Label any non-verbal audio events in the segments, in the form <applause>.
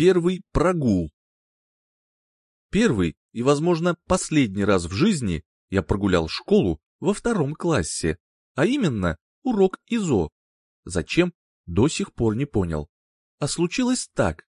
Первый прогул. Первый и, возможно, последний раз в жизни я прогулял школу во втором классе, а именно урок ИЗО. Зачем, до сих пор не понял. А случилось так.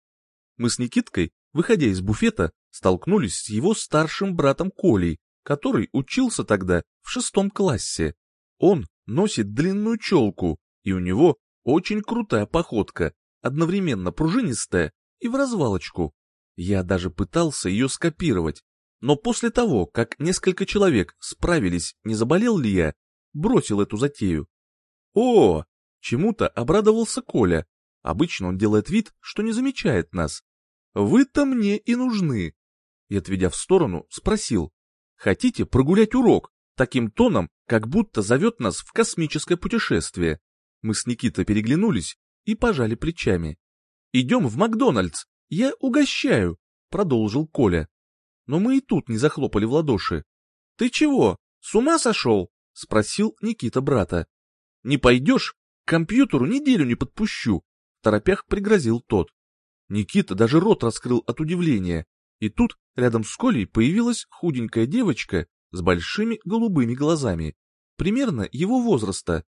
Мы с Никиткой, выходя из буфета, столкнулись с его старшим братом Колей, который учился тогда в шестом классе. Он носит длинную челку, и у него очень крутая походка, одновременно пружинистая и в развалочку. Я даже пытался ее скопировать, но после того, как несколько человек справились, не заболел ли я, бросил эту затею. О, чему-то обрадовался Коля. Обычно он делает вид, что не замечает нас. Вы-то мне и нужны. И, отведя в сторону, спросил. Хотите прогулять урок? Таким тоном, как будто зовет нас в космическое путешествие. Мы с Никитой переглянулись и пожали плечами. «Идем в Макдональдс, я угощаю», — продолжил Коля. Но мы и тут не захлопали в ладоши. «Ты чего, с ума сошел?» — спросил Никита брата. «Не пойдешь? К компьютеру неделю не подпущу», — в торопях пригрозил тот. Никита даже рот раскрыл от удивления, и тут рядом с Колей появилась худенькая девочка с большими голубыми глазами, примерно его возраста.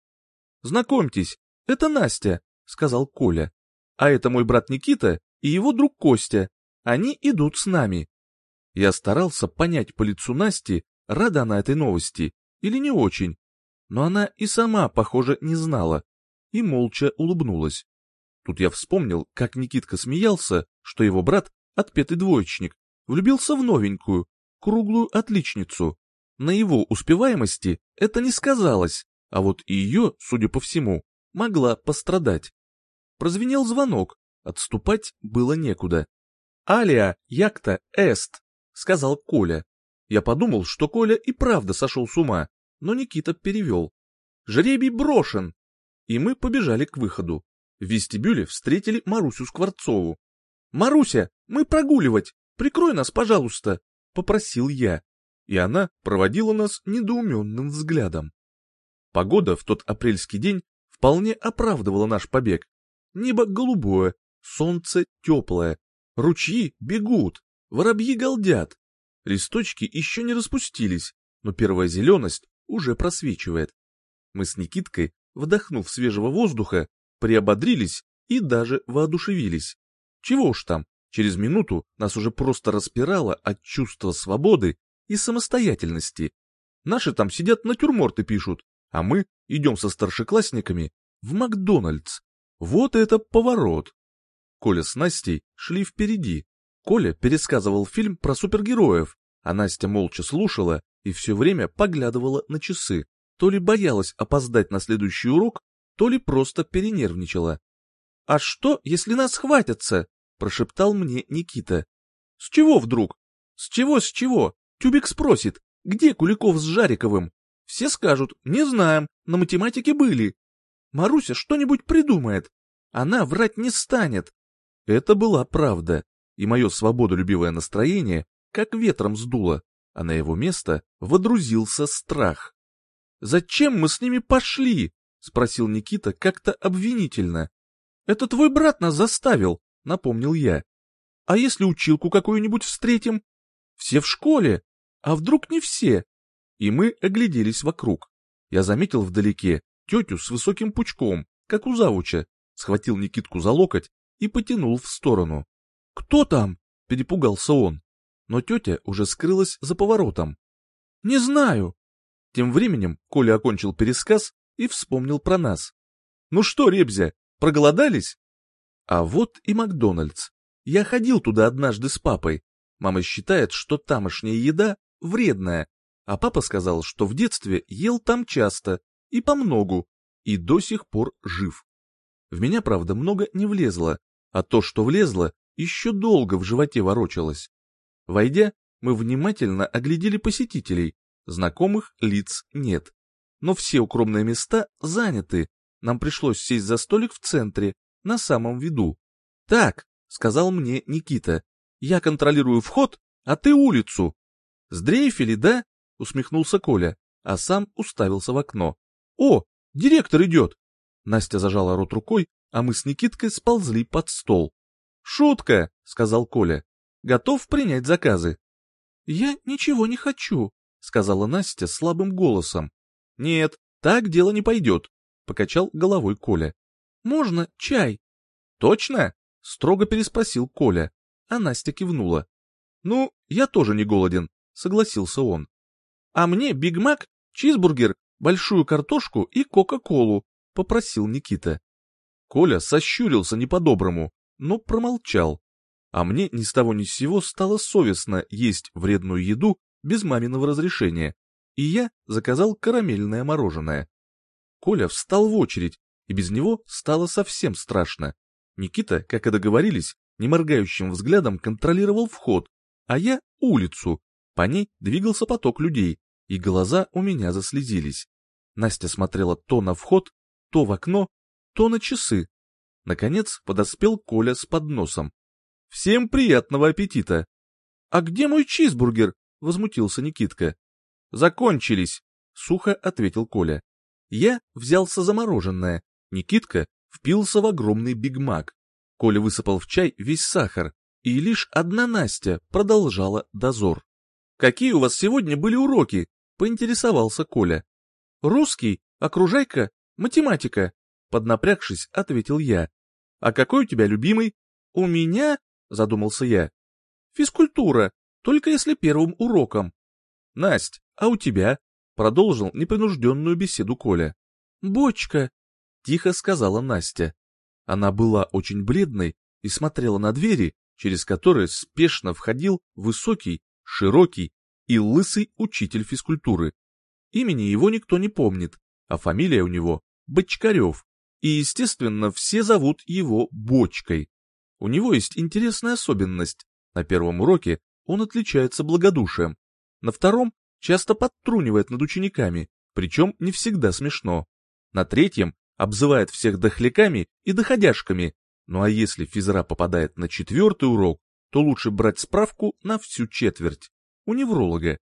«Знакомьтесь, это Настя», — сказал Коля. «А это мой брат Никита и его друг Костя. Они идут с нами». Я старался понять по лицу Насти, рада она этой новости или не очень, но она и сама, похоже, не знала, и молча улыбнулась. Тут я вспомнил, как Никитка смеялся, что его брат, отпетый двоечник, влюбился в новенькую, круглую отличницу. На его успеваемости это не сказалось, а вот и ее, судя по всему, могла пострадать. Прозвенел звонок, отступать было некуда. «Алия, якта, эст», — сказал Коля. Я подумал, что Коля и правда сошел с ума, но Никита перевел. «Жребий брошен!» И мы побежали к выходу. В вестибюле встретили Марусю Скворцову. «Маруся, мы прогуливать! Прикрой нас, пожалуйста!» — попросил я. И она проводила нас недоуменным взглядом. Погода в тот апрельский день вполне оправдывала наш побег. Небо голубое, солнце теплое, ручьи бегут, воробьи галдят. Листочки еще не распустились, но первая зеленость уже просвечивает. Мы с Никиткой, вдохнув свежего воздуха, приободрились и даже воодушевились. Чего уж там, через минуту нас уже просто распирало от чувства свободы и самостоятельности. Наши там сидят натюрморты пишут, а мы идем со старшеклассниками в Макдональдс. Вот это поворот! Коля с Настей шли впереди. Коля пересказывал фильм про супергероев, а Настя молча слушала и все время поглядывала на часы. То ли боялась опоздать на следующий урок, то ли просто перенервничала. «А что, если нас хватятся?» — прошептал мне Никита. «С чего вдруг? С чего, с чего? Тюбик спросит, где Куликов с Жариковым? Все скажут, не знаем, на математике были. Маруся что-нибудь придумает. Она врать не станет. Это была правда, и мое свободолюбивое настроение как ветром сдуло, а на его место водрузился страх. «Зачем мы с ними пошли?» — спросил Никита как-то обвинительно. «Это твой брат нас заставил», — напомнил я. «А если училку какую-нибудь встретим? Все в школе, а вдруг не все?» И мы огляделись вокруг. Я заметил вдалеке тетю с высоким пучком, как у завуча, схватил Никитку за локоть и потянул в сторону. «Кто там?» — перепугался он. Но тетя уже скрылась за поворотом. «Не знаю». Тем временем Коля окончил пересказ и вспомнил про нас. «Ну что, Ребзя, проголодались?» А вот и Макдональдс. Я ходил туда однажды с папой. Мама считает, что тамошняя еда вредная, а папа сказал, что в детстве ел там часто и помногу, и до сих пор жив. В меня, правда, много не влезло, а то, что влезло, еще долго в животе ворочалось. Войдя, мы внимательно оглядели посетителей, знакомых лиц нет. Но все укромные места заняты, нам пришлось сесть за столик в центре, на самом виду. «Так», — сказал мне Никита, — «я контролирую вход, а ты улицу». «Сдрейфили, да?» — усмехнулся Коля, а сам уставился в окно. «О, директор идет!» Настя зажала рот рукой, а мы с Никиткой сползли под стол. «Шутка!» — сказал Коля. «Готов принять заказы?» «Я ничего не хочу», — сказала Настя слабым голосом. «Нет, так дело не пойдет», — покачал головой Коля. «Можно чай?» «Точно?» — строго переспросил Коля, а Настя кивнула. «Ну, я тоже не голоден», — согласился он. «А мне Биг Мак, чизбургер, большую картошку и Кока-Колу», — попросил Никита. Коля сощурился не по-доброму, но промолчал. А мне ни с того ни с сего стало совестно есть вредную еду без маминого разрешения, и я заказал карамельное мороженое. Коля встал в очередь, и без него стало совсем страшно. Никита, как и договорились, неморгающим взглядом контролировал вход, а я — улицу. По ней двигался поток людей, и глаза у меня заслезились. Настя смотрела то на вход, то в окно, то на часы. Наконец подоспел Коля с подносом. «Всем приятного аппетита!» «А где мой чизбургер?» — возмутился Никитка. «Закончились», — сухо ответил Коля. Я взялся за мороженое. Никитка впился в огромный бигмак. Коля высыпал в чай весь сахар, и лишь одна Настя продолжала дозор. «Какие у вас сегодня были уроки?» — поинтересовался Коля. «Русский, окружайка, математика», Поднапрягшись, ответил я. «А какой у тебя любимый?» «У меня?» — задумался я. «Физкультура, только если первым уроком». «Насть, а у тебя?» — продолжил непринужденную беседу Коля. «Бочка», — тихо сказала Настя. Она была очень бледной и смотрела на двери, через которые спешно входил высокий, широкий и лысый учитель физкультуры. Имени его никто не помнит, а фамилия у него — Бочкарев и, естественно, все зовут его Бочкой. У него есть интересная особенность. На первом уроке он отличается благодушием. На втором часто подтрунивает над учениками, причем не всегда смешно. На третьем обзывает всех дохляками и доходяшками. Ну а если физра попадает на четвертый урок, то лучше брать справку на всю четверть. У невролога.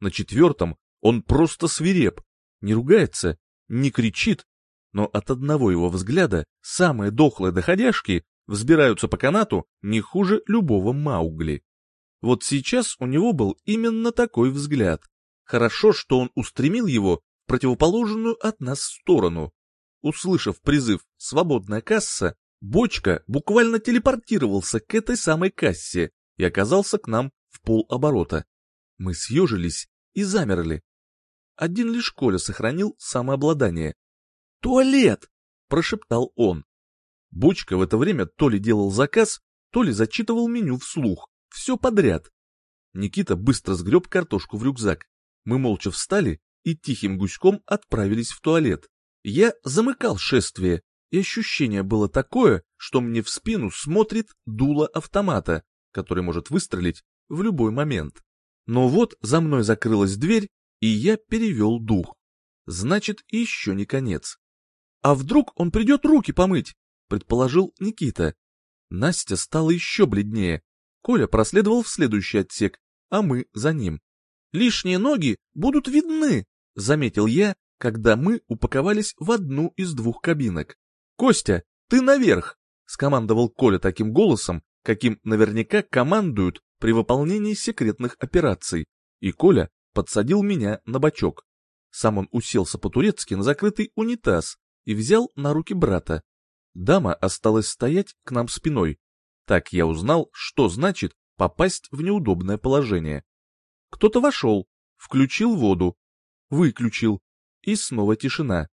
На четвертом он просто свиреп, не ругается, не кричит, но от одного его взгляда самые дохлые доходяшки взбираются по канату не хуже любого Маугли. Вот сейчас у него был именно такой взгляд. Хорошо, что он устремил его в противоположную от нас сторону. Услышав призыв «Свободная касса», Бочка буквально телепортировался к этой самой кассе и оказался к нам в полоборота. Мы съежились и замерли. Один лишь Коля сохранил самообладание. «Туалет!» — прошептал он. Бочка в это время то ли делал заказ, то ли зачитывал меню вслух. Все подряд. Никита быстро сгреб картошку в рюкзак. Мы молча встали и тихим гуськом отправились в туалет. Я замыкал шествие, и ощущение было такое, что мне в спину смотрит дуло автомата, который может выстрелить в любой момент. Но вот за мной закрылась дверь, и я перевел дух. Значит, еще не конец. А вдруг он придет руки помыть? Предположил Никита. Настя стала еще бледнее. Коля проследовал в следующий отсек, а мы за ним. Лишние ноги будут видны, заметил я, когда мы упаковались в одну из двух кабинок. Костя, ты наверх, скомандовал Коля таким голосом, каким наверняка командуют при выполнении секретных операций, и Коля подсадил меня на бочок. Сам он уселся по-турецки на закрытый унитаз, и взял на руки брата. Дама осталась стоять к нам спиной. Так я узнал, что значит попасть в неудобное положение. Кто-то вошел, включил воду, выключил, и снова тишина.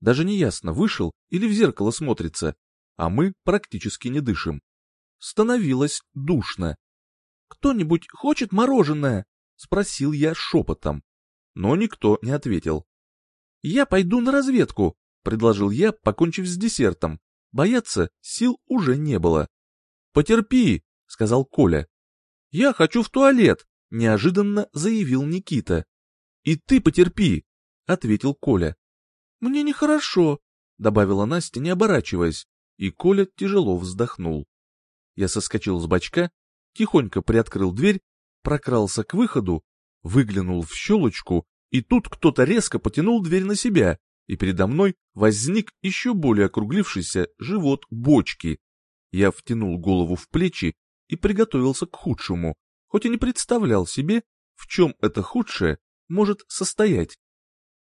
Даже не ясно, вышел или в зеркало смотрится, а мы практически не дышим. Становилось душно. «Кто-нибудь хочет мороженое?» — спросил я шепотом. Но никто не ответил. «Я пойду на разведку», предложил я, покончив с десертом. Бояться сил уже не было. «Потерпи», — сказал Коля. «Я хочу в туалет», — неожиданно заявил Никита. «И ты потерпи», — ответил Коля. «Мне нехорошо», — добавила Настя, не оборачиваясь, и Коля тяжело вздохнул. Я соскочил с бачка, тихонько приоткрыл дверь, прокрался к выходу, выглянул в щелочку, и тут кто-то резко потянул дверь на себя, и передо мной возник еще более округлившийся живот бочки. Я втянул голову в плечи и приготовился к худшему, хоть и не представлял себе, в чем это худшее может состоять.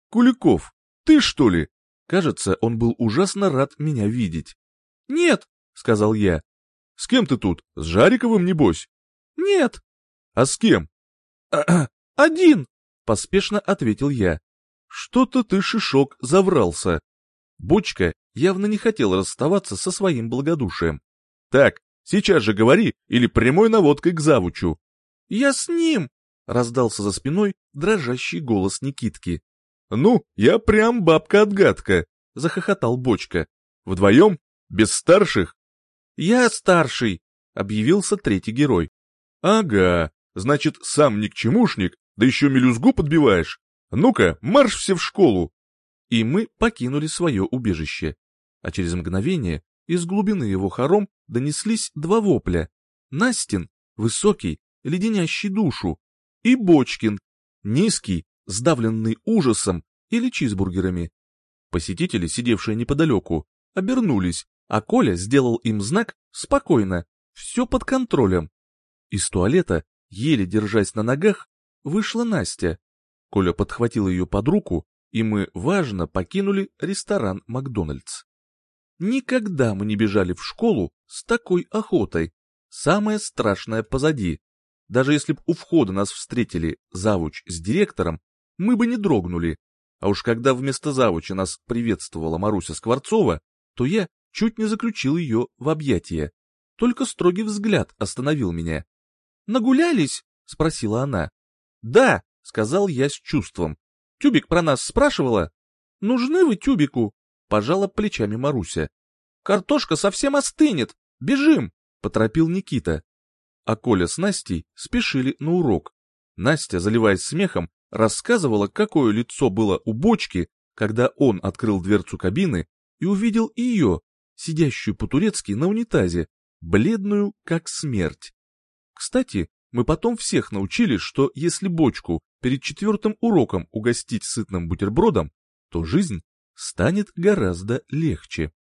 «Куликов, ты что ли?» Кажется, он был ужасно рад меня видеть. «Нет», — сказал я. «С кем ты тут? С Жариковым, небось?» «Нет». «А с кем?» <clears throat> «Один», — поспешно ответил я. «Что-то ты, Шишок, заврался». Бочка явно не хотел расставаться со своим благодушием. «Так, сейчас же говори, или прямой наводкой к завучу». «Я с ним!» — раздался за спиной дрожащий голос Никитки. «Ну, я прям бабка-отгадка», — захохотал Бочка. «Вдвоем? Без старших?» «Я старший», — объявился третий герой. «Ага, значит, сам никчемушник, да еще мелюзгу подбиваешь. Ну-ка, марш все в школу!» И мы покинули свое убежище. А через мгновение из глубины его хором донеслись два вопля. Настин, высокий, леденящий душу, и Бочкин, низкий, сдавленный ужасом или чизбургерами. Посетители, сидевшие неподалеку, обернулись, а Коля сделал им знак «Спокойно, все под контролем». Из туалета, еле держась на ногах, вышла Настя. Коля подхватил ее под руку, и мы, важно, покинули ресторан «Макдональдс». Никогда мы не бежали в школу с такой охотой. Самое страшное позади. Даже если б у входа нас встретили завуч с директором, мы бы не дрогнули. А уж когда вместо завуча нас приветствовала Маруся Скворцова, то я чуть не заключил ее в объятия. Только строгий взгляд остановил меня. «Нагулялись?» — спросила она. «Да», — сказал я с чувством. «Тюбик про нас спрашивала?» «Нужны вы тюбику?» — пожала плечами Маруся. «Картошка совсем остынет! Бежим!» — поторопил Никита. А Коля с Настей спешили на урок. Настя, заливаясь смехом, рассказывала, какое лицо было у бочки, когда он открыл дверцу кабины и увидел ее, сидящую по-турецки на унитазе, бледную как смерть. Кстати, мы потом всех научили, что если бочку перед четвертым уроком угостить сытным бутербродом, то жизнь станет гораздо легче.